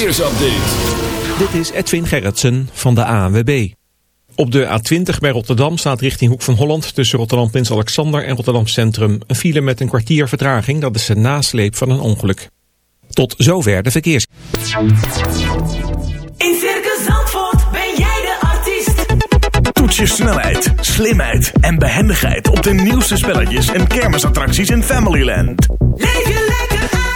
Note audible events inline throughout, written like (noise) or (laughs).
Verkeersupdate. Dit is Edwin Gerritsen van de ANWB. Op de A20 bij Rotterdam staat richting Hoek van Holland... tussen Rotterdam Prins Alexander en Rotterdam Centrum... een file met een kwartier vertraging. Dat is de nasleep van een ongeluk. Tot zover de verkeers. In Circus Zandvoort ben jij de artiest. Toets je snelheid, slimheid en behendigheid... op de nieuwste spelletjes en kermisattracties in Familyland. Leef je lekker uit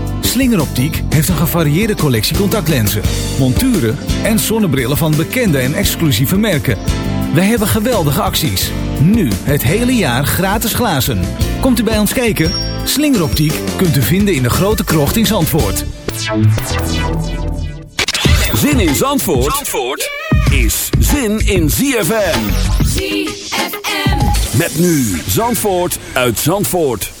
Slingeroptiek heeft een gevarieerde collectie contactlenzen, monturen en zonnebrillen van bekende en exclusieve merken. Wij hebben geweldige acties. Nu het hele jaar gratis glazen. Komt u bij ons kijken? Slingeroptiek kunt u vinden in de grote krocht in Zandvoort. Zin in Zandvoort, Zandvoort is zin in ZFM. ZFM. Met nu Zandvoort uit Zandvoort.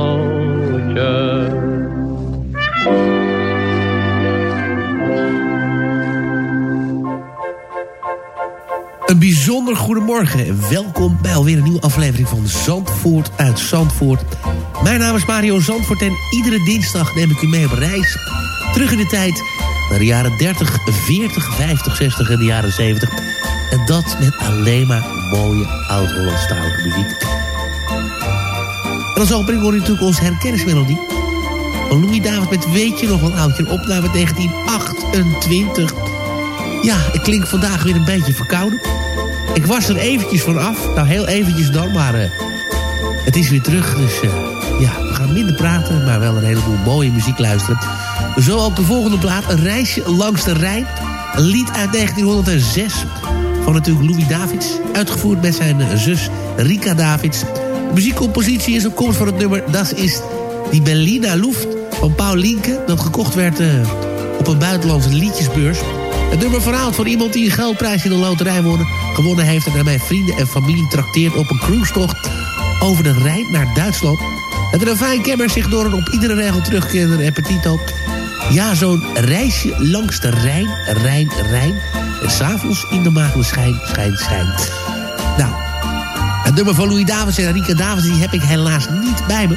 Een bijzonder goedemorgen en welkom bij alweer een nieuwe aflevering van Zandvoort uit Zandvoort. Mijn naam is Mario Zandvoort en iedere dinsdag neem ik u mee op reis. Terug in de tijd naar de jaren 30, 40, 50, 60 en de jaren 70. En dat met alleen maar mooie oud-Hollandstalige muziek. En als opening hoor je natuurlijk onze herkennismelodie. Van Louis David met Weet je nog wel oudje, een opname 1928. Ja, ik klink vandaag weer een beetje verkouden. Ik was er eventjes van af. Nou, heel eventjes dan, maar eh, het is weer terug. Dus eh, ja, we gaan minder praten, maar wel een heleboel mooie muziek luisteren. Zo ook de volgende plaat, Een reisje langs de Rijn. Een lied uit 1906 van natuurlijk Louis Davids. Uitgevoerd met zijn eh, zus Rika Davids. De muziekcompositie is op komst van het nummer Das is die Berliner Luft van Paul Linke... dat gekocht werd op een buitenlandse liedjesbeurs. Het nummer verhaalt van iemand die een geldprijs in de loterij wonnen, gewonnen heeft... en daarmee vrienden en familie trakteert op een cruisetocht over de Rijn naar Duitsland. Het refijn kenmerkt zich door een op iedere regel terugkerende repetito. Ja, zo'n reisje langs de Rijn, Rijn, Rijn. En s'avonds in de maagdenschijn, schijn, schijn. Nou, het nummer van Louis Davids en Rika Davids... die heb ik helaas niet bij me.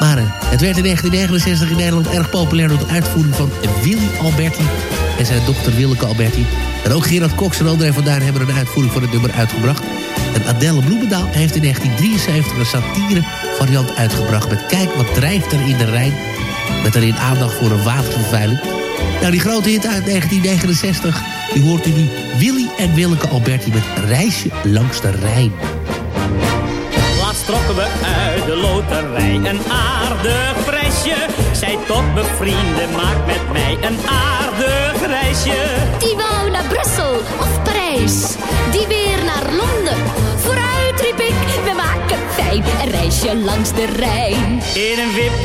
Maar eh, het werd in 1969 in Nederland erg populair... door de uitvoering van Willy Alberti zijn dochter Willeke Alberti. En ook Gerard Cox en André van Duin hebben een uitvoering van het nummer uitgebracht. En Adele Bloemendaal heeft in 1973 een satire variant uitgebracht... met Kijk wat drijft er in de Rijn... met daarin aandacht voor een watervervuiling. Nou, die grote hit uit 1969, die hoort u nu Willy en Willeke Alberti... met Reisje langs de Rijn. Trokken we uit de loterij een aardig prijsje. Zij tot bevrienden, maak met mij een aardig reisje. Die wou naar Brussel of Parijs, die weer naar Londen. Vooruit riep ik, we maken fijn een reisje langs de Rijn. In een wip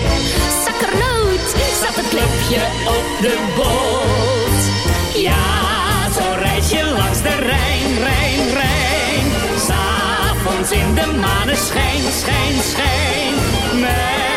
Zakkernoot zat het klepje op de boot. Ja, zo'n reisje langs de Rijn, Rijn, Rijn. S'avonds in de maneschijn, schijn, schijn. Met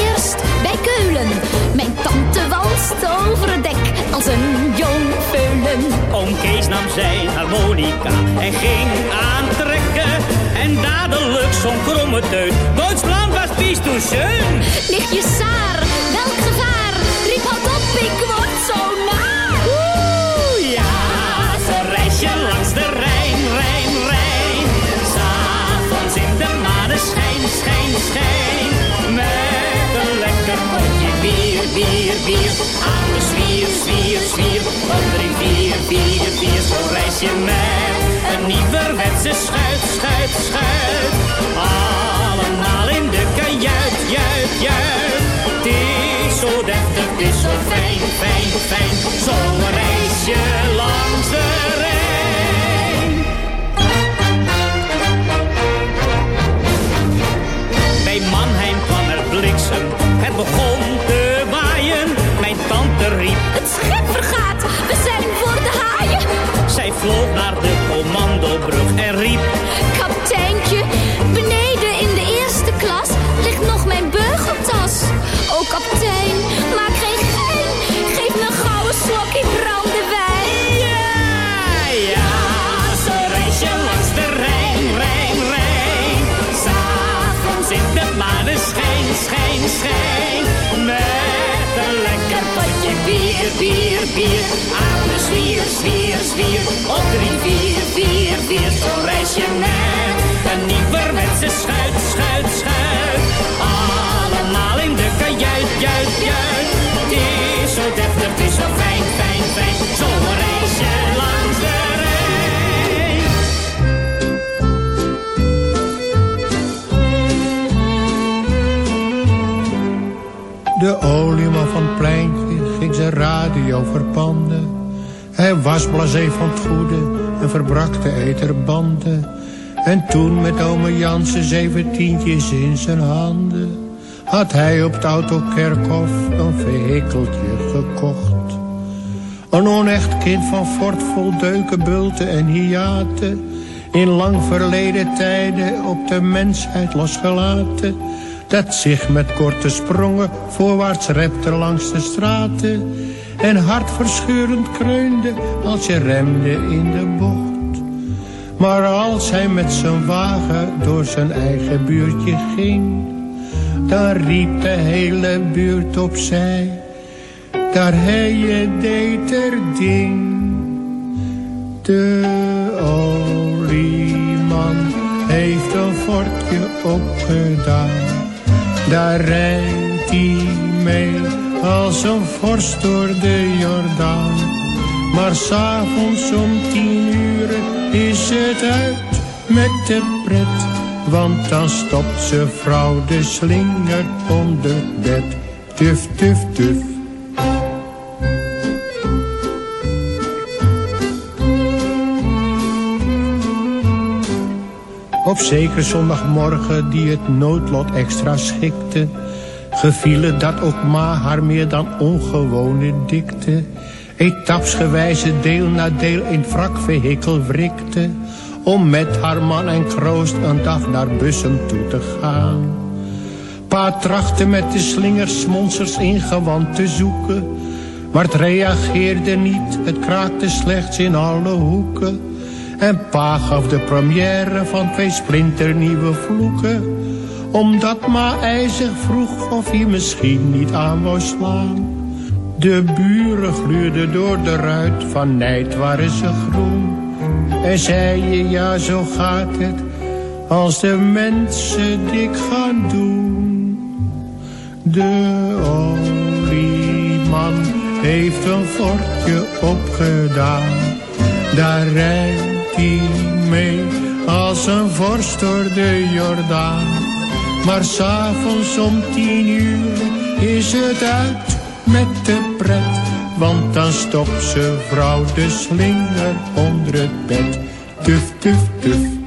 Eerst bij Keulen. Mijn tante walst over het dek als een jong veulen. Oom Kees nam zijn harmonica en ging aantrekken. En dadelijk zo'n kromme teut. Duitsland was pies toen schön. Lichtje Saar, bier, bier. Aan de zwier, zwier, zwier. Vier, vier, vier. Zo'n reisje met een nieuwerwetse schuit, schuit, schuit. Allemaal in de kajuit, juit, juit. Het is zo deftig, het is zo fijn, fijn, fijn. Zo'n reisje langs de Rijn. Mannheim kwam er bliksem, het begon Het schip vergaat, we zijn voor de haaien. zij vloog naar de commandobrug en riep... Kapiteintje, beneden in de eerste klas ligt nog mijn beugeltas. O kapitein, maak geen gein, geef me een gouden slokje brandewijn. Ja, ja, zo reis je langs de Rijn, Rijn, Rijn. S'avonds in de maneschijn, schijn, schijn. Bier, bier, bier. Aan de zwier, zwier, zwier. Op drie, vier, vier, vier. Zo reis je met een nieuwerwetse schuit, schuit, schuit. Allemaal in de kajuit, juit, juit. Het is zo deftig, het is zo fijn, fijn, fijn. Zo reis je langs de. De olieman van het pleintje ging zijn radio verpanden. Hij was blasé van het goede en verbrak de eterbanden. En toen met ome Jansen zeventientjes in zijn handen... had hij op het autokerkhof een vehikeltje gekocht. Een onecht kind van fort vol bulten en hiaten... in lang verleden tijden op de mensheid losgelaten... dat zich met korte sprongen voorwaarts repte langs de straten... en hartverscheurend kreunde als je remde in de bocht. Maar als hij met zijn wagen door zijn eigen buurtje ging... dan riep de hele buurt opzij... daar hij je deed er ding. De olieman heeft een fortje opgedaan. Daar rijdt hij mee als een vorst door de Jordaan. Maar s'avonds om tien uur is het uit met de pret. Want dan stopt ze vrouw de slinger onder bed. Tuf, tuf, tuf. Op zeker zondagmorgen die het noodlot extra schikte... geviel het dat ook ma haar meer dan ongewone dikte... etapsgewijze deel na deel in wrakvehikel wrikte... om met haar man en kroost een dag naar Bussum toe te gaan. Pa trachtte met de slingers in gewand te zoeken... maar het reageerde niet, het kraakte slechts in alle hoeken... En pa gaf de première van twee splinternieuwe vloeken. Omdat ma ijzig vroeg of hij misschien niet aan wou slaan. De buren gluurden door de ruit, van nijd waren ze groen. En zei je, ja zo gaat het, als de mensen dik gaan doen. De olieman heeft een fortje opgedaan. Daar rijdt mee als een vorst door de Jordaan. Maar s'avonds om tien uur is het uit met de pret. Want dan stopt ze vrouw de slinger onder het bed. Tuf, tuf, tuf.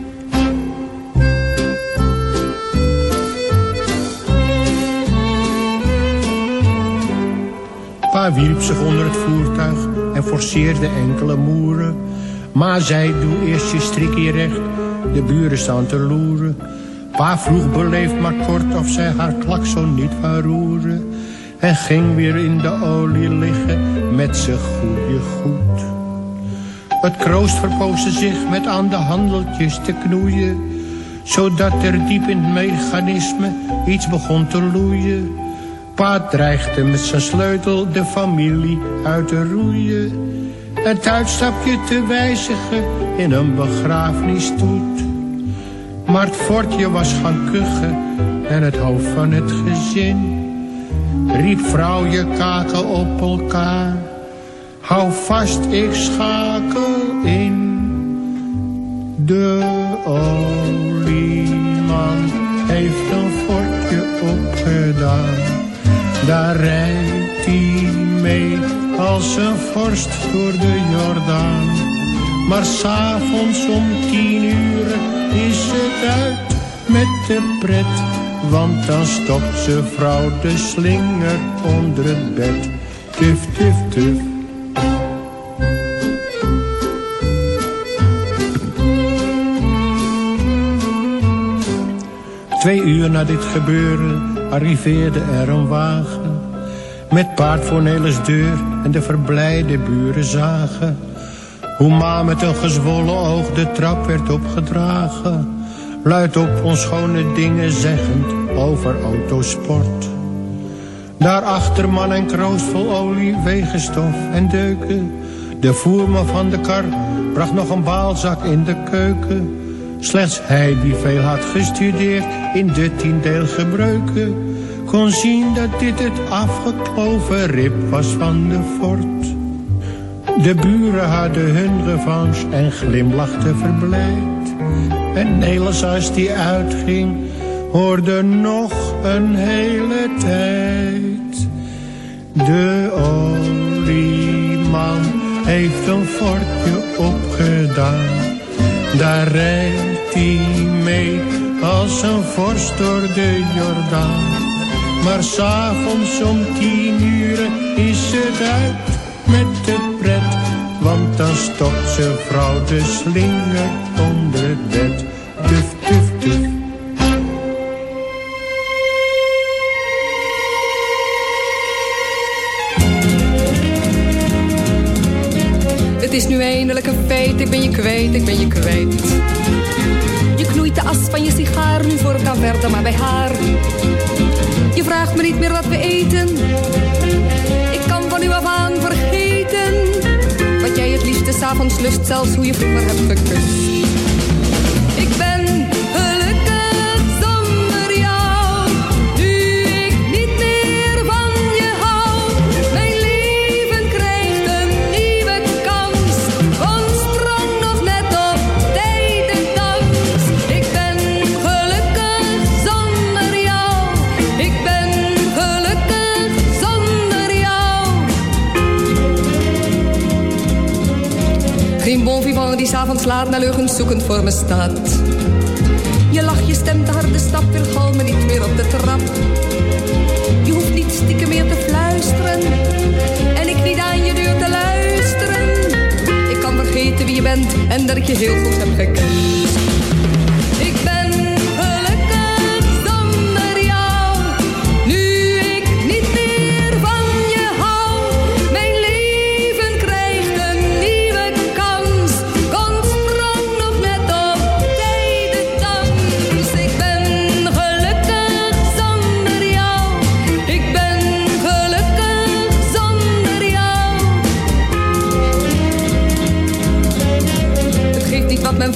Pa wierp zich onder het voertuig en forceerde enkele moeren. Maar zei, doe eerst je strikje recht, de buren staan te loeren. Pa vroeg beleefd maar kort of zij haar klakson niet wou roeren. En ging weer in de olie liggen met z'n goede goed. Het kroost verpoosde zich met aan de handeltjes te knoeien. Zodat er diep in het mechanisme iets begon te loeien. Pa dreigde met zijn sleutel de familie uit te roeien. Het uitstapje te wijzigen in een begrafenisstoet. Maar het fortje was gaan kuchen en het hoofd van het gezin. Riep vrouw je kaken op elkaar. Hou vast, ik schakel in. De olieman heeft een fortje opgedaan. Daar rijdt hij mee als een vorst door de Jordaan. Maar s'avonds om tien uur is het uit met de pret. Want dan stopt ze vrouw de slinger onder het bed. Tuf, tuf, tuf. Twee uur na dit gebeuren arriveerde er een wagen. Met paard voor deur en de verblijde buren zagen. Hoe ma met een gezwollen oog de trap werd opgedragen. Luid op onschone dingen zeggend over autosport. Daarachter man en kroos vol olie, wegenstof en deuken. De voerman van de kar bracht nog een baalzak in de keuken. Slechts hij die veel had gestudeerd in de tiendeel gebreuken... kon zien dat dit het afgekloven rib was van de fort. De buren hadden hun revanche en glimlachten verblijd. En Nelis als die uitging, hoorde nog een hele tijd. De olieman heeft een fortje opgedaan. Daar rijdt hij mee als een vorst door de Jordaan. Maar s'avonds om tien uur is het uit met de pret. Want dan stopt zijn vrouw de slinger onder het bed. Tuf, tuf, tuf. Het is nu eindelijk een feit, ik ben je kwijt, ik ben je kwijt. Je knoeit de as van je sigaar, nu voor dan verder maar bij haar. Je vraagt me niet meer wat we eten. Ik kan van u af aan vergeten. Wat jij het liefste s'avonds lust, zelfs hoe je vroeger hebt gekust. Die s'avonds laat naar leugens zoekend voor me staat. Je lach, je stemt de harde stap, weergal me niet meer op de trap. Je hoeft niet stiekem meer te fluisteren. En ik niet aan je deur te luisteren. Ik kan vergeten wie je bent en dat ik je heel goed heb gekend.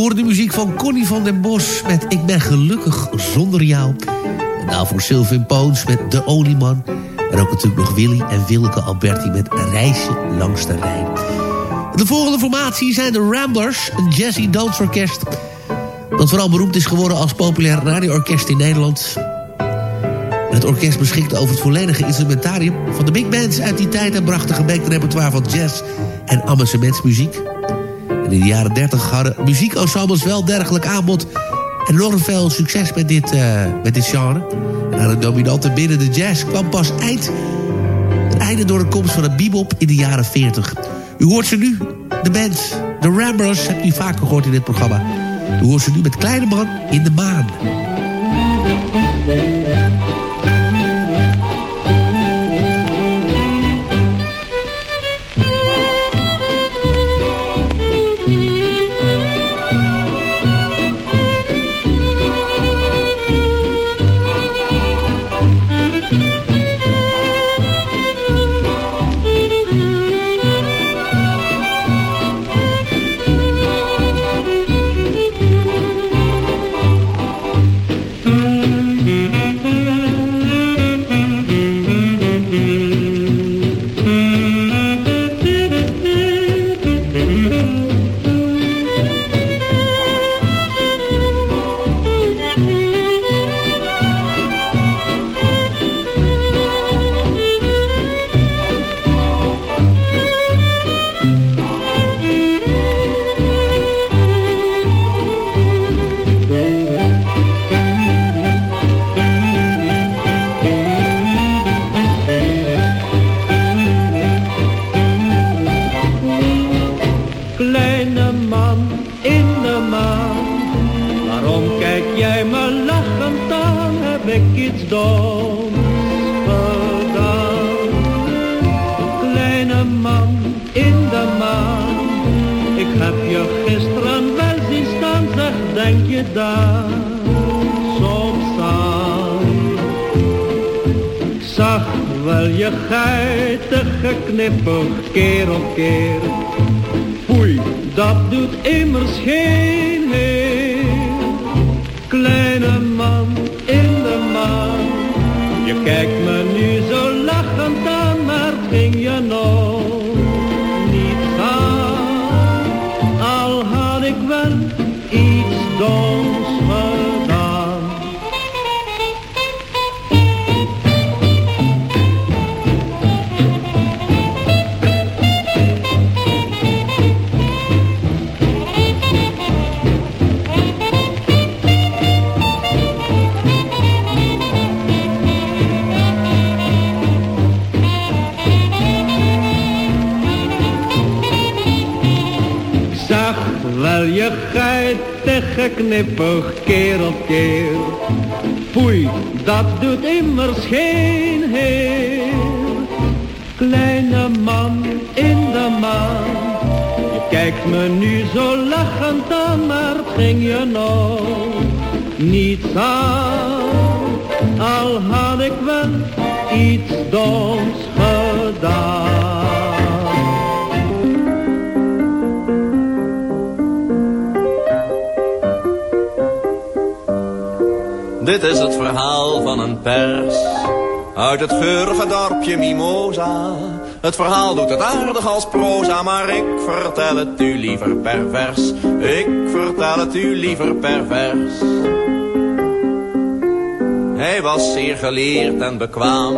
U hoort de muziek van Connie van den Bos met Ik ben gelukkig zonder jou. En daarvoor Sylvain Poons met De Olieman. En ook natuurlijk nog Willy en Wilke Alberti met Reisje langs de Rijn. De volgende formatie zijn de Ramblers, een jazzy dansorkest... dat vooral beroemd is geworden als populair radioorkest in Nederland. Het orkest beschikte over het volledige instrumentarium van de big bands uit die tijd... en bracht een gemengd repertoire van jazz en amusementsmuziek. In de jaren 30 hadden muziekensembles wel dergelijk aanbod... en enorm veel succes met dit, eh, met dit genre. En aan het dominante binnen de jazz kwam pas eind... het einde door de komst van de bebop in de jaren 40. U hoort ze nu, de band, de Ramblers, hebt u vaker gehoord in dit programma. U hoort ze nu met Kleine Man in de Maan. Dit is het verhaal van een pers uit het geurige dorpje Mimosa. Het verhaal doet het aardig als proza, maar ik vertel het u liever pervers. Ik vertel het u liever pervers. Hij was zeer geleerd en bekwaam,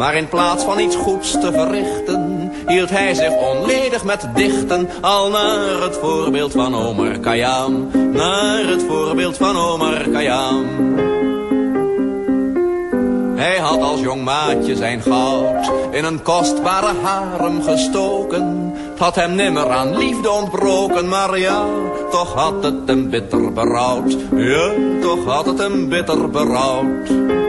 maar in plaats van iets goeds te verrichten, hield hij zich onledig met dichten, al naar het voorbeeld van Omar Khayyam, naar het voorbeeld van Omar Khayyam. Hij had als jong maatje zijn goud in een kostbare harem gestoken. Had hem nimmer aan liefde ontbroken, maar ja, toch had het hem bitter berouwd. Ja, toch had het hem bitter berouwd.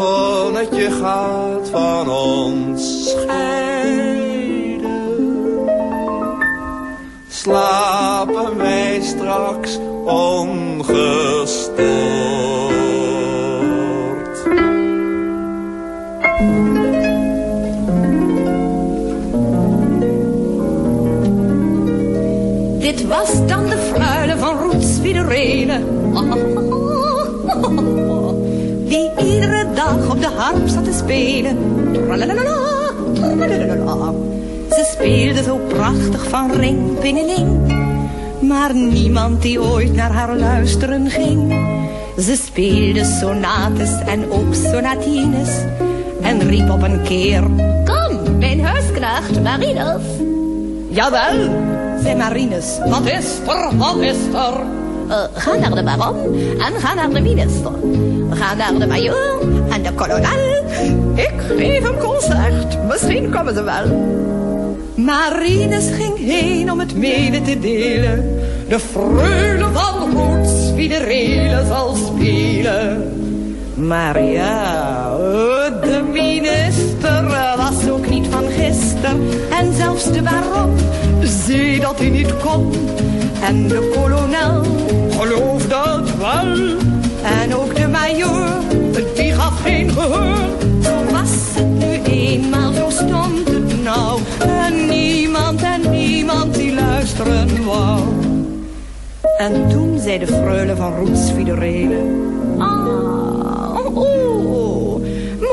Zonnetje gaat van ons scheiden. Slapen wij straks ongestoord. Dit was dan de fruile van Roets Wiederelen. (laughs) op de harp zat te spelen. Ze speelde zo prachtig van ring pinneling. Maar niemand die ooit naar haar luisteren ging. Ze speelde sonates en ook sonatines. En riep op een keer... Kom, mijn huisknecht, Marinus. Jawel, zei Marinus. Wat is er, wat is er? Ga naar de baron en ga naar de minister. Ga naar de majoor en de kolonel. Ik geef een concert, misschien komen ze wel. Marinus ging heen om het mede te delen. De freule van Roets wie de relen zal spelen. Maar ja, de minister was ook niet van gisteren. En zelfs de baron zei dat hij niet kon. En de kolonel geloofde het wel. En ook de majoor, die gaf geen gehoor. Zo was het nu eenmaal, zo stond het nou. En niemand en niemand die luisteren wou. En toen zei de freule van. Ah, oh,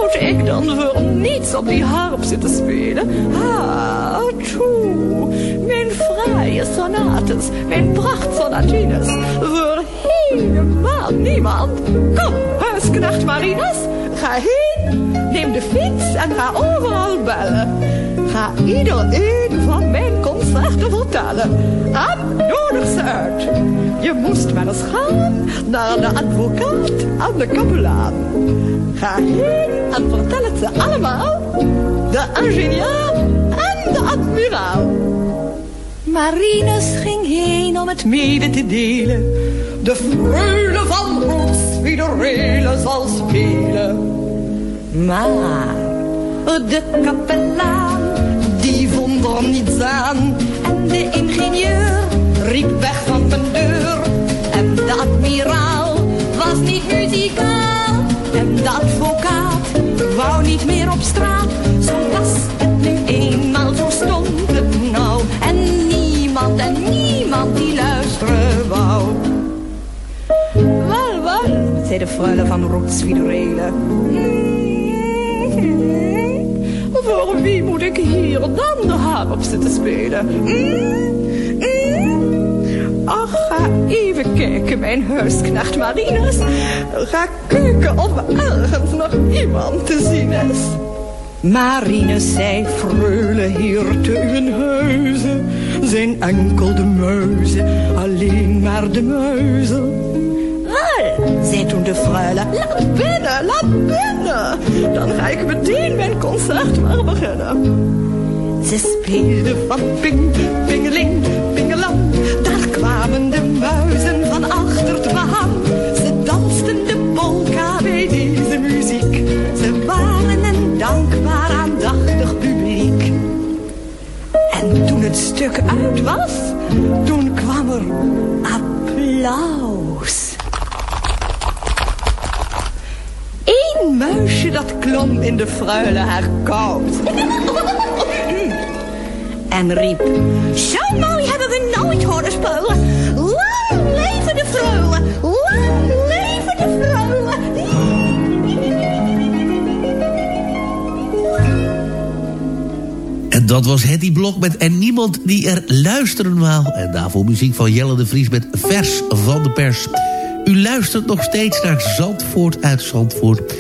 moet ik dan voor niets op die harp zitten spelen? Ah, toe, mijn fraaie sonates, mijn prachtsonatines... voor helemaal niemand. Kom, huisknecht Marinus, ga heen, neem de fiets en ga overal bellen. Ga iedereen van mijn concerten vertellen. En nodig Je moest maar eens gaan naar de advocaat en de kapelaan. Ga heen en vertel het ze allemaal. De ingenieur en de admiraal. Marinus ging heen om het mede te delen. De freule van Rotswiederele zal spelen. Maar de kapelaan, die vond er niets aan. En de ingenieur riep weg van zijn deur. En de admiraal was niet muzikaal. En de advocaat wou niet meer op straat. Zo was het nu eenmaal, zo stond het nou. En niemand en niemand die luisteren wou. Wel, wel, zei de freule van Rotswiederele. Voor wie moet ik hier dan de harp zitten spelen? Ach, ga even kijken, mijn huisknecht Marinus. Ga kijken of ergens nog iemand te zien is. Marinus zei, freule, hier te uw huizen zijn enkel de muizen, alleen maar de muizen. Wel, zei toen de freule, laat binnen, laat binnen. Dan ga ik meteen mijn concert maar beginnen. Ze speelde van ping, pingeling, pingelang. Daar kwamen de muizen van achter het behang. Ze dansten de polka bij deze muziek. Ze waren een dankbaar aandachtig publiek. En toen het stuk uit was, toen kwam er applaus. Eén muisje dat klom in de fruile haar (laughs) koud. En riep, zo mooi hebben we nooit horen spelen. Lang leven de fruile, lang leven de fruile. En dat was Hetty Blok met En Niemand Die Er Luisteren Wou. En daarvoor muziek van Jelle de Vries met Vers van de Pers. U luistert nog steeds naar Zandvoort uit Zandvoort.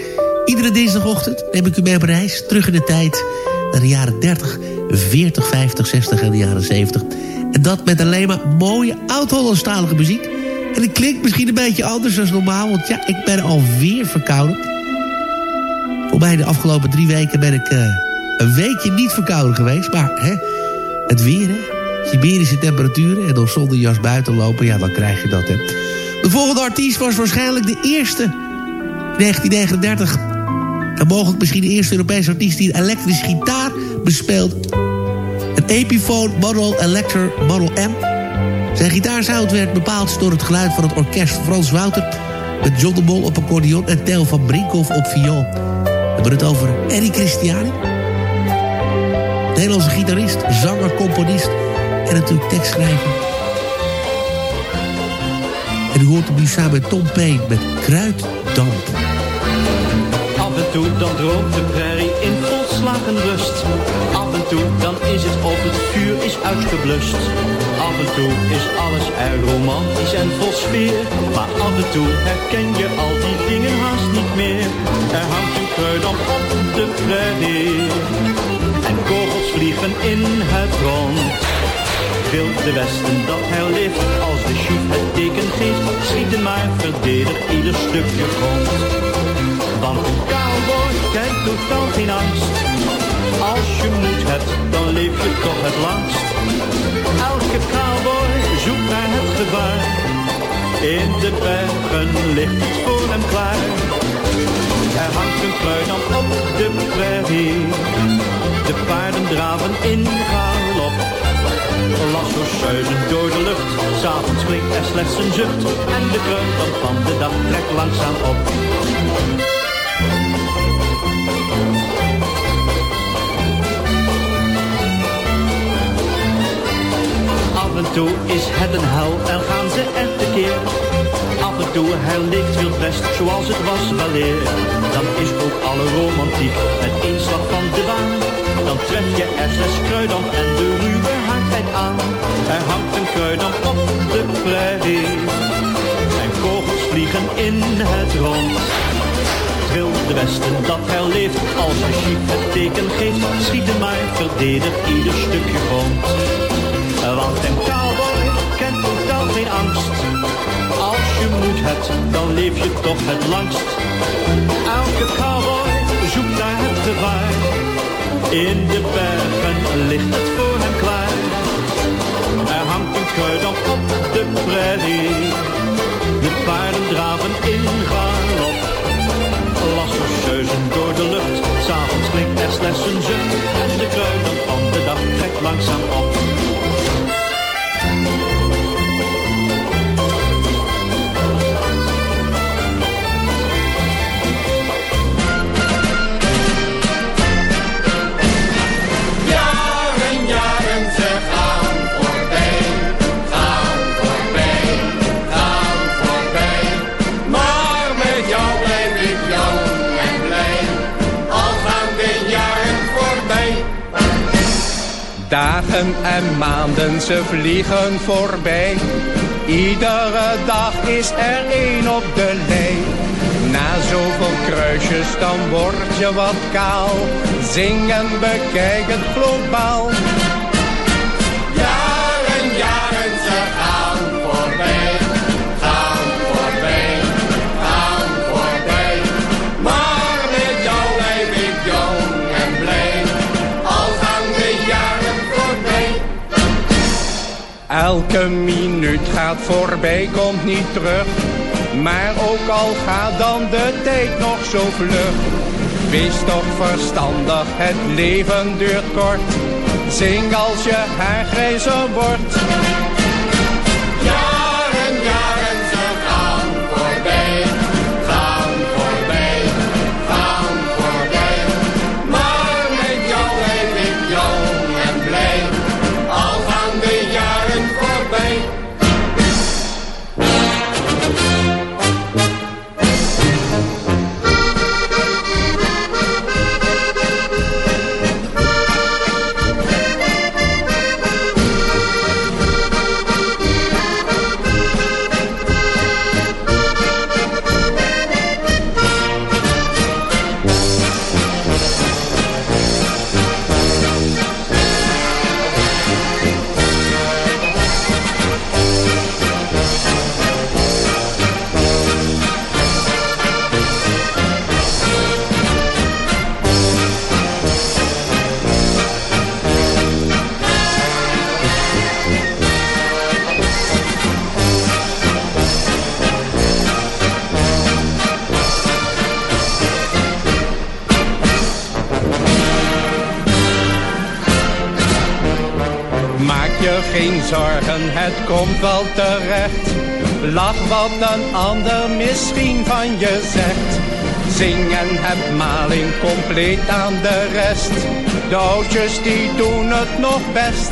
Iedere dinsdagochtend neem ik u mee op reis. Terug in de tijd naar de jaren 30, 40, 50, 60 en de jaren 70. En dat met alleen maar mooie oud-Hollandstalige muziek. En het klinkt misschien een beetje anders dan normaal... want ja, ik ben alweer verkouden. Voor mij de afgelopen drie weken ben ik... eh, een weekje niet verkouden geweest. Maar hè, het weer, hè. Siberische temperaturen en dan zonder jas buiten lopen. Ja, dan krijg je dat, hè. De volgende artiest was waarschijnlijk de eerste. in 1939. Mogelijk misschien de eerste Europese artiest die een elektrische gitaar bespeelt. Een Epiphone Model Elector Model M. Zijn gitaarsound werd bepaald door het geluid van het orkest Frans Wouter... met John de Mol op accordeon en Theo van Brinkhoff op viool. We hebben het over Eddie Christiani. Nederlandse gitarist, zanger, componist en natuurlijk tekstschrijver. En u hoort hem nu samen met Tom Payne met Kruiddamp. Dan droomt de prairie in volslagen rust. Af en toe dan is het of het vuur is uitgeblust. Af en toe is alles erg romantisch en vol sfeer. Maar af en toe herken je al die dingen haast niet meer. Er hangt een kruidamp op de prairie. En kogels vliegen in het rond. Wilde Westen dat herleeft als de chief het teken geeft. Schieten maar verdedig ieder stukje grond. Want een cowboy kent totaal geen angst. Als je moed hebt, dan leef je toch het langst. Elke cowboy zoekt naar het gevaar. In de bergen ligt het voor hem klaar. Er hangt een op de prairie. De paarden draven in galop. Lasso's zuizen door de lucht. S'avonds klinkt er slechts een zucht. En de kruidam van de dag trekt langzaam op. Af en toe is het een hel en gaan ze er tekeer. Af en toe herleeft wild west zoals het was weleer. Dan is ook alle romantiek met één van de baan. Dan tref je er zes kruidam en de ruwe Er hangt een kruidam op de prairie. En kogels vliegen in het rond. Wil de Westen dat herleeft als een chic het teken geeft. Schieten maar, verdedig ieder stukje grond. Want een cowboy kent totaal geen angst. Als je moed hebt, dan leef je toch het langst. Elke cowboy zoekt naar het gevaar. In de bergen ligt het kruidam op de prairie. De paarden draven in galop. Lassos zeuzen door de lucht. S'avonds klinkt er slechts een zucht. En de kruidam van de dag trekt langzaam op. en maanden, ze vliegen voorbij. Iedere dag is er één op de lei. Na zoveel kruisjes, dan word je wat kaal. Zing en bekijk het globaal. Elke minuut gaat voorbij, komt niet terug. Maar ook al gaat dan de tijd nog zo vlug. Wees toch verstandig, het leven duurt kort. Zing als je haar grijzer wordt. Compleet aan de rest. De oudjes die doen het nog best.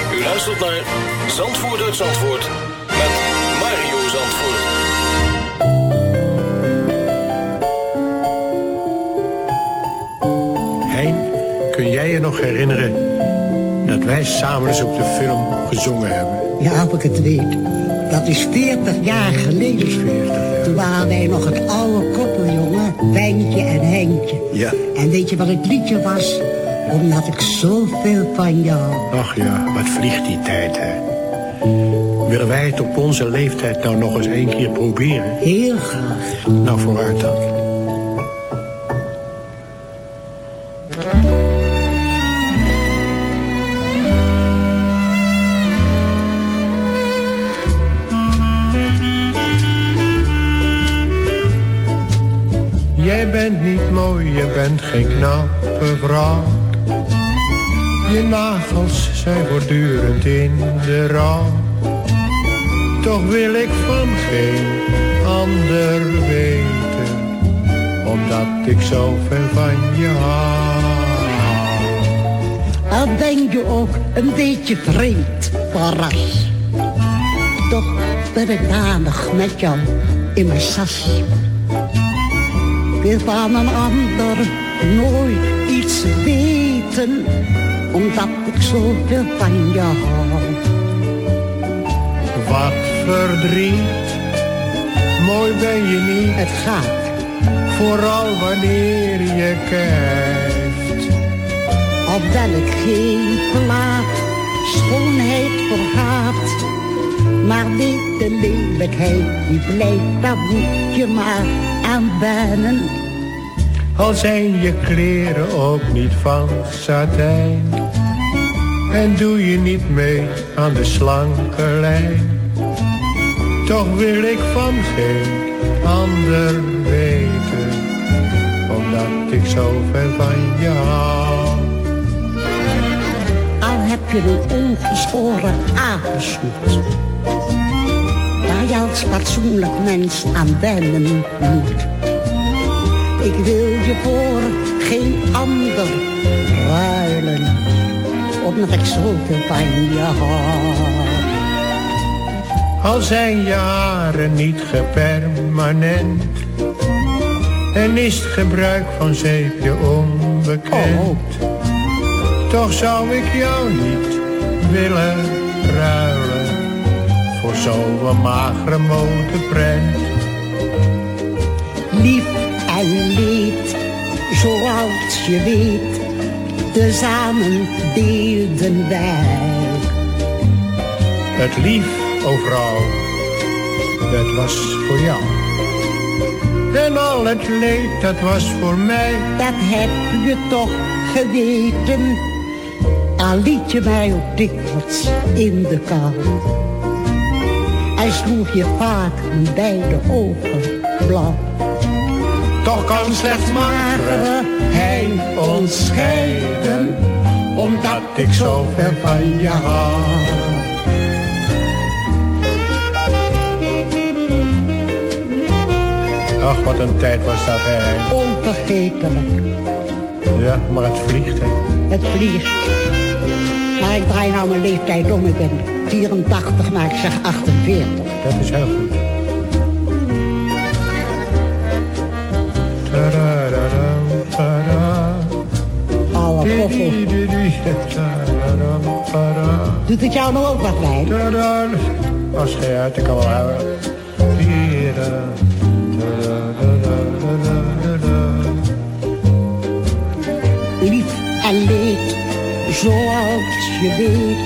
U luistert naar Zandvoort uit Zandvoort met Mario Zandvoort. Hein, kun jij je nog herinneren dat wij samen eens op de film gezongen hebben? Ja, of ik het weet. Dat is 40 jaar geleden. Toen waren wij nog het oude koppel, jongen. Wijntje en Henkje. Ja. En weet je wat het liedje was? Omdat ik zoveel van jou. Ach ja, wat vliegt die tijd, hè? Willen wij het op onze leeftijd nou nog eens één keer proberen? Heel graag. Nou, vooruit dan. Jij bent niet mooi, je bent geen knappe vrouw. Je nagels zijn voortdurend in de rouw. Toch wil ik van geen ander weten, omdat ik zoveel van je hou. Al ben je ook een beetje vreemd van. Toch ben ik danig met jou in mijn sas. Wil van een ander nooit iets weten, omdat ik zoveel van jou hou. Wat verdriet, mooi ben je niet. Het gaat. Vooral wanneer je kijkt. Al ben ik geen plaat, schoonheid vergaat. Maar weet de lelijkheid die blijft, daar moet je maar aan wennen. Al zijn je kleren ook niet van satijn. En doe je niet mee aan de slanke lijn. Toch wil ik van geen ander weten. Omdat ik zoveel van je hou. Al heb je een ongeschoren avondsnoet. Waar je als fatsoenlijk mens aan wennen moet. Ik wil je voor geen ander ruilen. Zoveel van je hou. Al zijn je haren niet gepermanent. En is het gebruik van zeepje onbekend. Toch zou ik jou niet willen ruilen. Voor zo'n magere modeprent. Lief en leed, zoals je weet, tezamen deelden wij. Het lief, overal, dat was voor jou. En al het leed, dat was voor mij. Dat heb je toch geweten, al liet je mij ook dikwijls in de kou. Hij sloeg je vaak met beide ogen blauw. Toch kan slechts magere hij ons scheiden, omdat ik zoveel van je hou. Ach, wat een tijd was dat, hè. Onvergetelijk, Ja, maar het vliegt, hè. het vliegt. Maar ik draai nou mijn leeftijd om, ik ben 84, maar ik zeg 48. Dat is heel goed. Doet het jou nou ook wat bij? Als je uit, ik kan wel. Tadadadadadada. lief en leed, zoals je weet,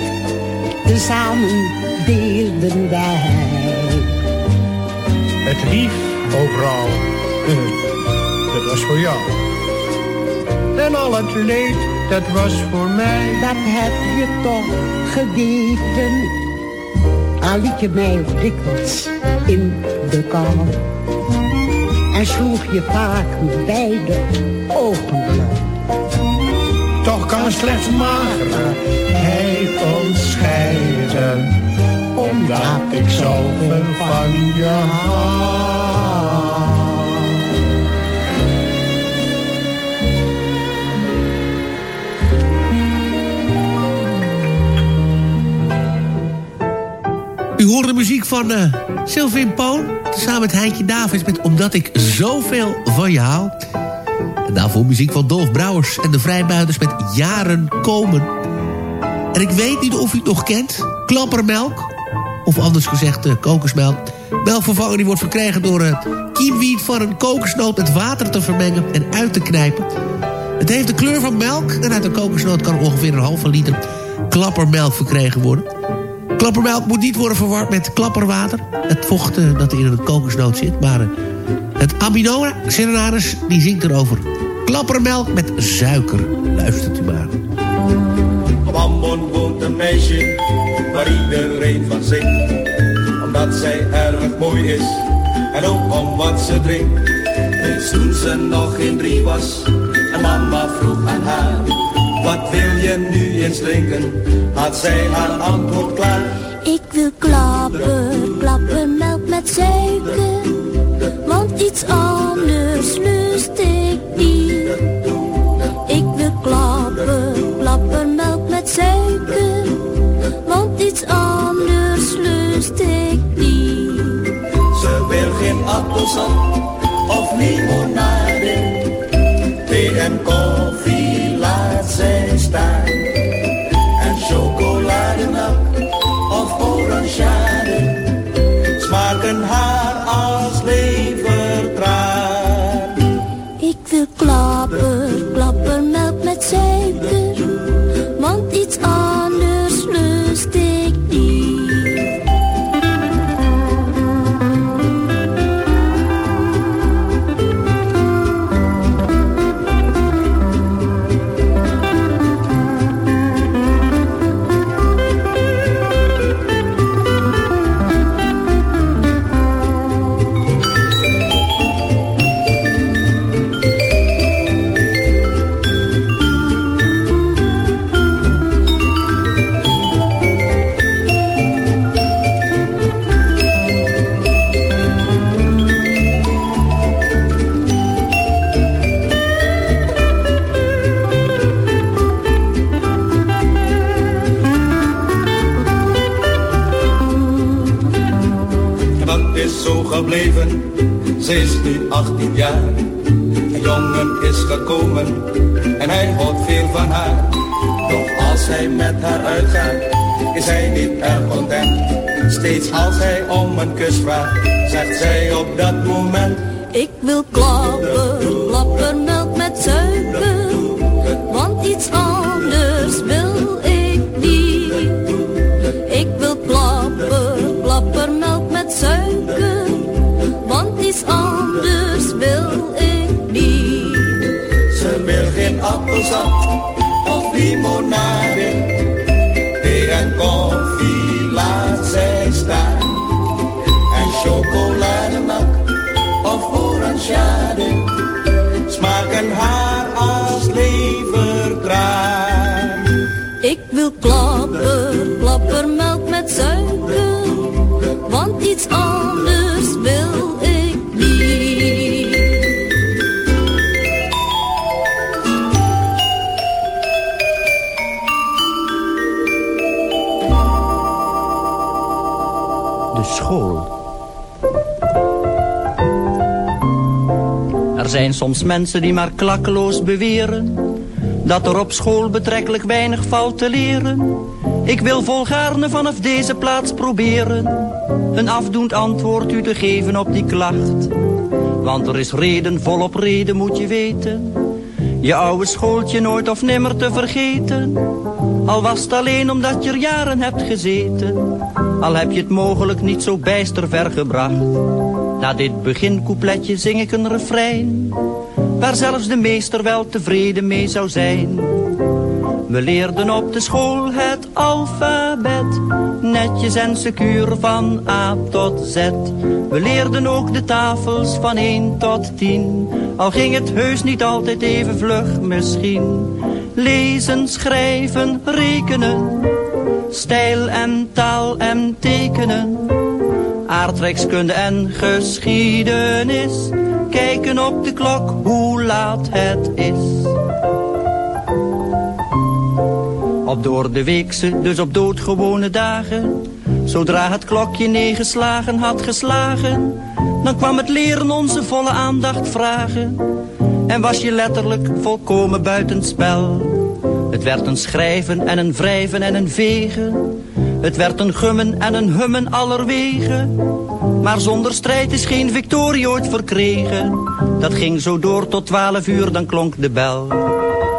tezamen deelden wij. Het lief overal, was voor jou. En al het leed, dat was voor mij. Dat heb je toch geweten. Al liet je mij dikwijls in de kou. En sloeg je vaak beide ogen blauw. Toch kan slechts magerheid ons scheiden. Omdat ik zoveel van je hou. U hoort de muziek van eh Sylvain Poon. Samen met Heintje Davids met Omdat ik zoveel van je hou. En daarvoor muziek van Dolf Brouwers en de Vrijbuiters met Jaren Komen. En ik weet niet of u het nog kent. Klappermelk. Of anders gezegd eh, kokosmelk. Melkvervanger die wordt verkregen door uh, kiemwiet van een kokosnoot met water te vermengen en uit te knijpen. Het heeft de kleur van melk en uit een kokosnoot kan ongeveer een halve liter klappermelk verkregen worden. Klappermelk moet niet worden verward met klapperwater. Het vocht eh, dat in een kokosnoot zit. Maar eh, het Aminora Serenaris die zingt erover. Klappermelk met suiker. Luistert u maar. Op Ambon woont een meisje waar iedereen van zingt. Omdat zij erg mooi is en ook om wat ze drinkt. Dus toen ze nog geen drie was en mama vroeg aan haar. Wat wil je nu eens drinken? Had zij haar antwoord klaar. Ik wil klappen, klappen melk met suiker. Want iets anders lust ik niet. Ik wil klappen, klappen melk met suiker. Want iets anders lust ik niet. Ze wil geen appelsap of limonade. Thee en is gekomen en hij houdt veel van haar. Doch als hij met haar uitgaat, is hij niet erg content. Steeds als hij om een kus vraagt, zegt zij op dat moment. Ik wil klappen of limonade. Thee en koffie laat zij staan. En chocolademelk of orangeade. Smaken haar als levertraan. Ik wil klappen, klappen melk met suiker. Want iets anders zijn soms mensen die maar klakkeloos beweren dat er op school betrekkelijk weinig valt te leren. Ik wil volgaarne vanaf deze plaats proberen een afdoend antwoord u te geven op die klacht. Want er is reden volop reden moet je weten. Je oude schooltje nooit of nimmer te vergeten. Al was het alleen omdat je er jaren hebt gezeten. Al heb je het mogelijk niet zo bijster ver gebracht. Na dit begincoupletje zing ik een refrein. waar zelfs de meester wel tevreden mee zou zijn. We leerden op de school het alfabet, netjes en secuur van A tot Z. We leerden ook de tafels van 1 tot 10, al ging het heus niet altijd even vlug misschien. Lezen, schrijven, rekenen, stijl en taal en tekenen. Aardrijkskunde en geschiedenis, kijken op de klok hoe laat het is. Op door de weekse, dus op doodgewone dagen. Zodra het klokje negen slagen had geslagen, dan kwam het leren onze volle aandacht vragen. En was je letterlijk volkomen buitenspel. Het werd een schrijven en een wrijven en een vegen. Het werd een gummen en een hummen allerwegen. Maar zonder strijd is geen victorie ooit verkregen. Dat ging zo door tot twaalf uur, dan klonk de bel.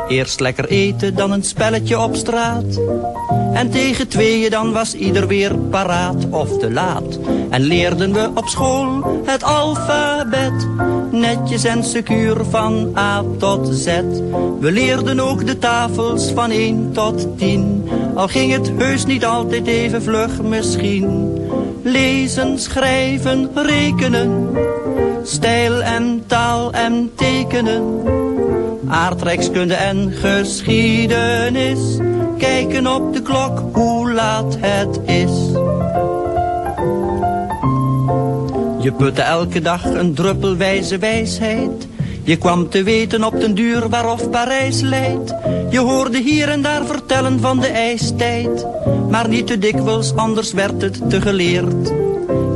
Eerst lekker eten, dan een spelletje op straat. En tegen tweeën dan was ieder weer paraat of te laat. En leerden we op school het alfabet. Netjes en secuur van A tot Z. We leerden ook de tafels van 1 tot 10. Al ging het heus niet altijd even vlug misschien. Lezen, schrijven, rekenen. Stijl en taal en tekenen aardrijkskunde en geschiedenis. Kijken op de klok hoe laat het is. Je putte elke dag een druppel wijze wijsheid. Je kwam te weten op den duur waarof Parijs leidt. Je hoorde hier en daar vertellen van de ijstijd. Maar niet te dikwijls, anders werd het te geleerd.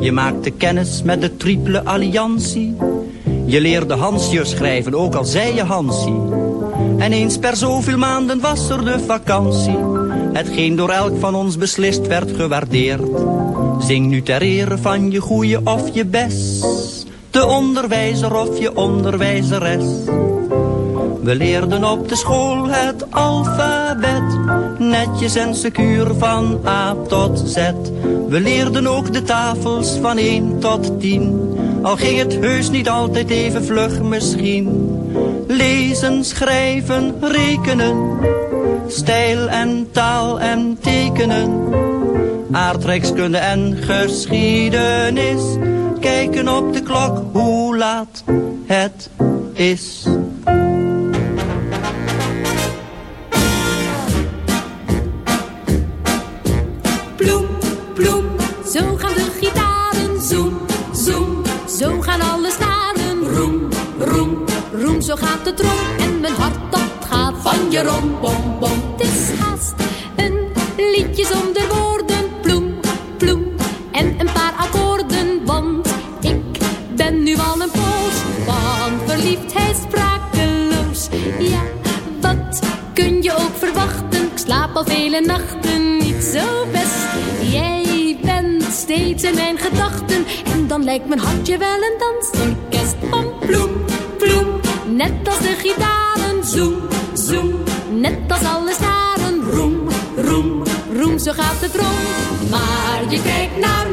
Je maakte kennis met de triple alliantie. Je leerde Hansje schrijven, ook al zei je Hansie. En eens per zoveel maanden was er de vakantie. Hetgeen door elk van ons beslist werd gewaardeerd. Zing nu ter ere van je goeie of je best. De onderwijzer of je onderwijzeres. We leerden op de school het alfabet. Netjes en secuur van A tot Z. We leerden ook de tafels van 1 tot 10. Al ging het heus niet altijd even vlug misschien. Lezen, schrijven, rekenen. Stijl en taal en tekenen. Aardrijkskunde en geschiedenis. Kijken op de klok hoe laat het is. Ploem, ploem, zo gaan de gitaren. Zoem, zoem, zo gaan alle snaren. Roem, roem, roem, zo gaat de trom. En mijn hart dat gaat van je rom, lijkt mijn hartje wel een dansorkest. Van ploem, ploem, net als de gitaren. Zoem, zoem, net als alle snaren. Roem, roem, roem, zo gaat het rond. Maar je kijkt naar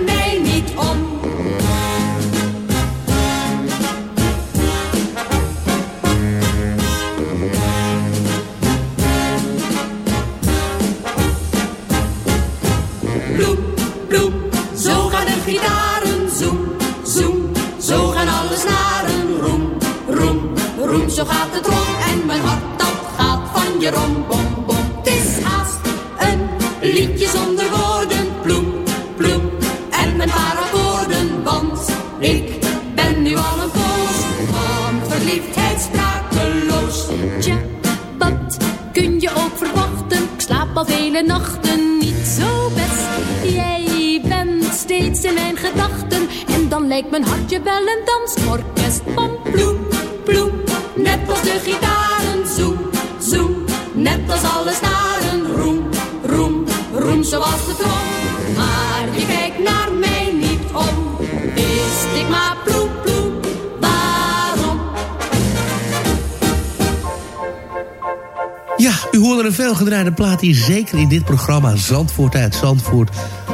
u hoorde een veelgedraaide plaat hier, zeker in dit programma Zandvoort uit Zandvoort.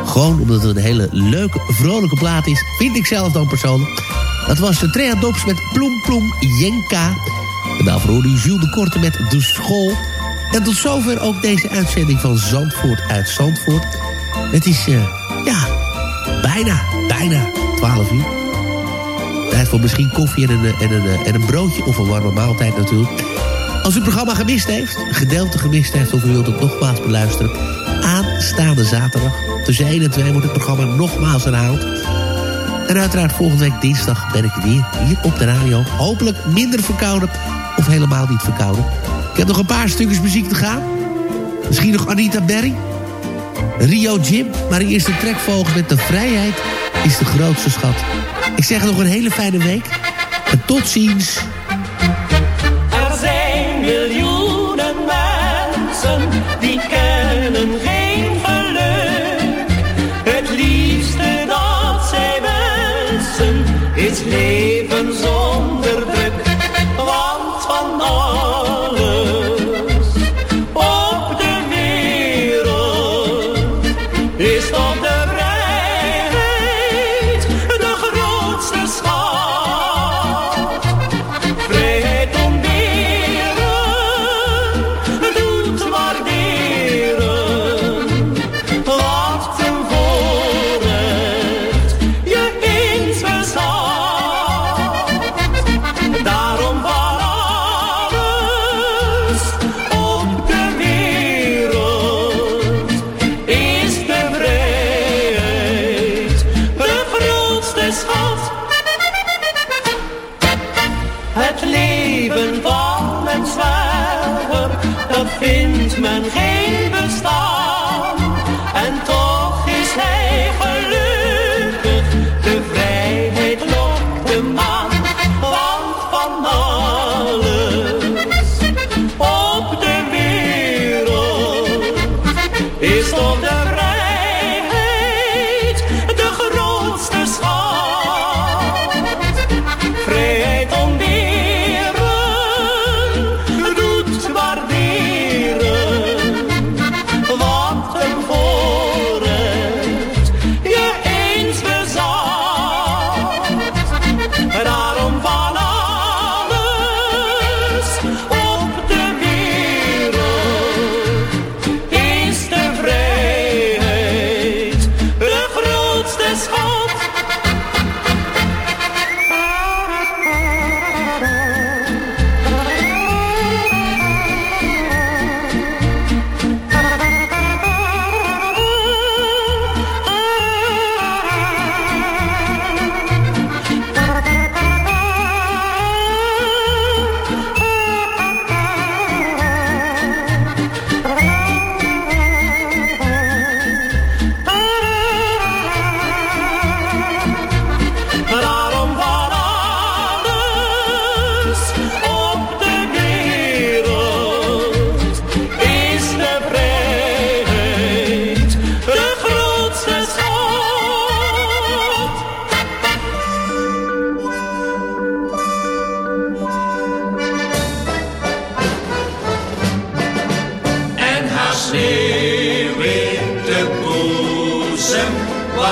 Gewoon omdat het een hele leuke, vrolijke plaat is, vind ik zelf dan persoonlijk. Dat was de Trea Dops met Ploem Ploem Jenka. En daarvoor hoorde u Jules de Korte met De School. En tot zover ook deze uitzending van Zandvoort uit Zandvoort. Het is, uh, ja, bijna, bijna 12 uur. Tijd voor misschien koffie en een, en, een, en een broodje of een warme maaltijd natuurlijk. Als u het programma gemist heeft, gedeelte gemist heeft... of u wilt het nogmaals beluisteren... aanstaande zaterdag tussen 1 en 2 wordt het programma nogmaals herhaald. En uiteraard volgende week dinsdag ben ik weer hier op de radio. Hopelijk minder verkouden of helemaal niet verkouden. Ik heb nog een paar stukjes muziek te gaan. Misschien nog Anita Berry. Rio Jim, maar eerst de trekvogel met de vrijheid is de grootste schat. Ik zeg nog een hele fijne week. En tot ziens. Vindt men geen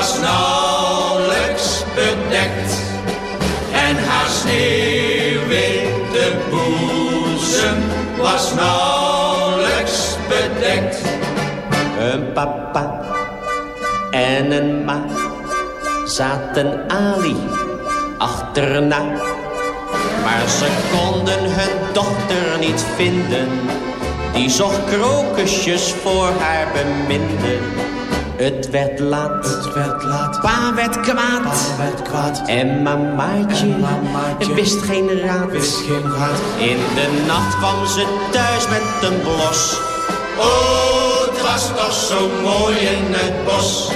was nauwelijks bedekt. En haar sneeuwwitte boezem was nauwelijks bedekt. Een papa en een ma zaten Ali achterna. Maar ze konden hun dochter niet vinden. Die zocht krokusjes voor haar beminde. Het werd laat, het werd laat. Pa werd kwaad, pa werd kwaad. En mamaatje, wist geen raad. Wist geen raad. In de nacht kwam ze thuis met een blos. Oh, het was toch zo mooi in het bos.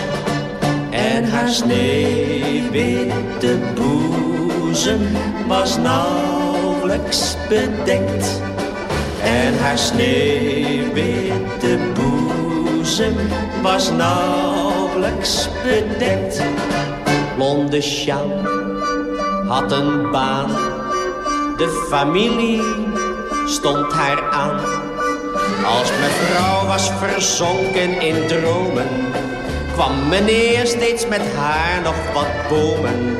En haar sneeuwwitte boezem was nauwelijks bedekt. En haar sneeuwwitte boezem was nauwelijks bedekt. Blonde had een baan, de familie stond haar aan. Als mevrouw was verzonken in dromen, kwam meneer steeds met haar nog wat bomen.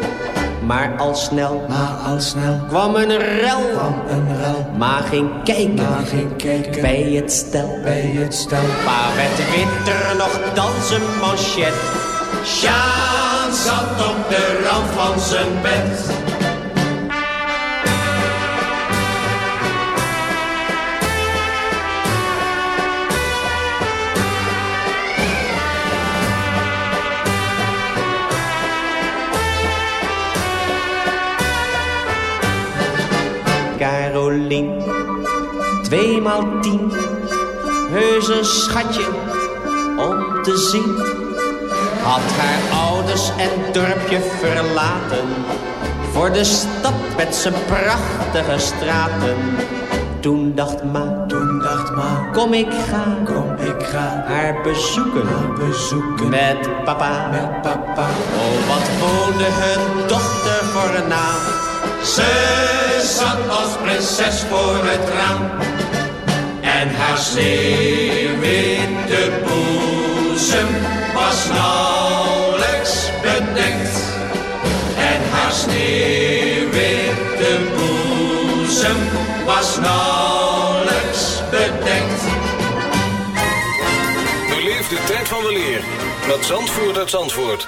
Maar al snel, maar al snel kwam een rel, kwam een rel. maar ging kijken, Maar ging kijken bij het stel. bij het stel. Pa werd witter nog dan zijn manchet. Sjaan zat op de rand van zijn bed. Tweemaal tien, heus een schatje om te zien. Had haar ouders en dorpje verlaten, voor de stad met zijn prachtige straten. Toen dacht ma, Toen dacht ma, kom ik ga, kom ik ga haar bezoeken, haar bezoeken met papa. met papa. Oh, wat woonde hun dochter voor een naam. Ze zat als prinses voor het raam. En haar sneeuwwitte boezem was nauwelijks bedekt. En haar sneeuwwitte boezem was nauwelijks bedekt. Beleef de tijd van weleer met Zandvoort uit Zandvoort.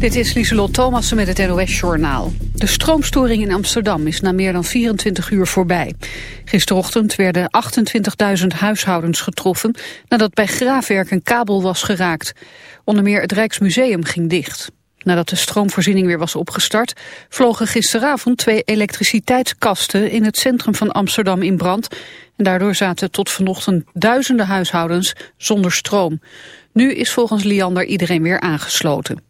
Dit is Lieselot Thomassen met het NOS-journaal. De stroomstoring in Amsterdam is na meer dan 24 uur voorbij. Gisterochtend werden 28.000 huishoudens getroffen... nadat bij graafwerk een kabel was geraakt. Onder meer het Rijksmuseum ging dicht. Nadat de stroomvoorziening weer was opgestart... vlogen gisteravond twee elektriciteitskasten in het centrum van Amsterdam in brand. En daardoor zaten tot vanochtend duizenden huishoudens zonder stroom. Nu is volgens Liander iedereen weer aangesloten.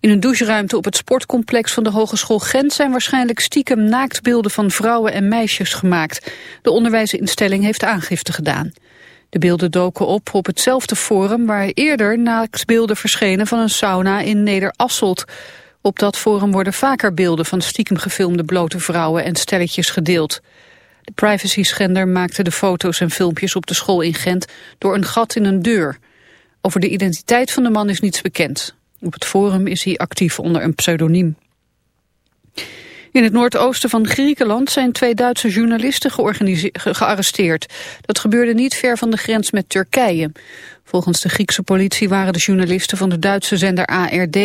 In een doucheruimte op het sportcomplex van de Hogeschool Gent zijn waarschijnlijk stiekem naaktbeelden van vrouwen en meisjes gemaakt. De onderwijsinstelling heeft aangifte gedaan. De beelden doken op op hetzelfde forum waar eerder naaktbeelden verschenen van een sauna in Nederasselt. Op dat forum worden vaker beelden van stiekem gefilmde blote vrouwen en stelletjes gedeeld. De privacy-schender maakte de foto's en filmpjes op de school in Gent door een gat in een deur. Over de identiteit van de man is niets bekend. Op het forum is hij actief onder een pseudoniem. In het noordoosten van Griekenland zijn twee Duitse journalisten gearresteerd. Dat gebeurde niet ver van de grens met Turkije. Volgens de Griekse politie waren de journalisten van de Duitse zender ARD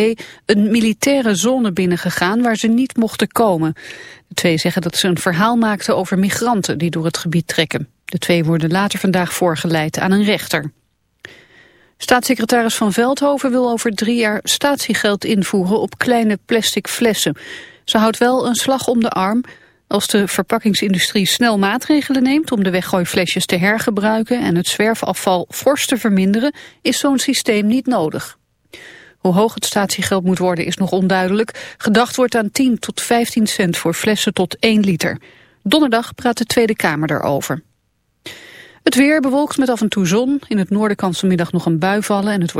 een militaire zone binnengegaan waar ze niet mochten komen. De twee zeggen dat ze een verhaal maakten over migranten die door het gebied trekken. De twee worden later vandaag voorgeleid aan een rechter. Staatssecretaris Van Veldhoven wil over drie jaar statiegeld invoeren op kleine plastic flessen. Ze houdt wel een slag om de arm. Als de verpakkingsindustrie snel maatregelen neemt om de weggooiflesjes te hergebruiken en het zwerfafval fors te verminderen, is zo'n systeem niet nodig. Hoe hoog het statiegeld moet worden is nog onduidelijk. Gedacht wordt aan 10 tot 15 cent voor flessen tot 1 liter. Donderdag praat de Tweede Kamer daarover. Het weer bewolkt met af en toe zon. In het noorden kan vanmiddag nog een bui vallen en het wordt